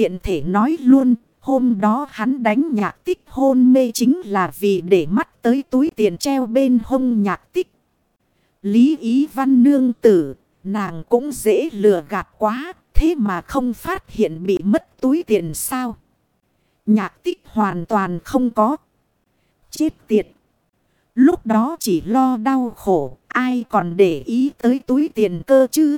tiện thể nói luôn. Hôm đó hắn đánh nhạc tích hôn mê chính là vì để mắt tới túi tiền treo bên hông nhạc tích. Lý ý văn nương tử, nàng cũng dễ lừa gạt quá, thế mà không phát hiện bị mất túi tiền sao. Nhạc tích hoàn toàn không có. Chết tiệt. Lúc đó chỉ lo đau khổ, ai còn để ý tới túi tiền cơ chứ.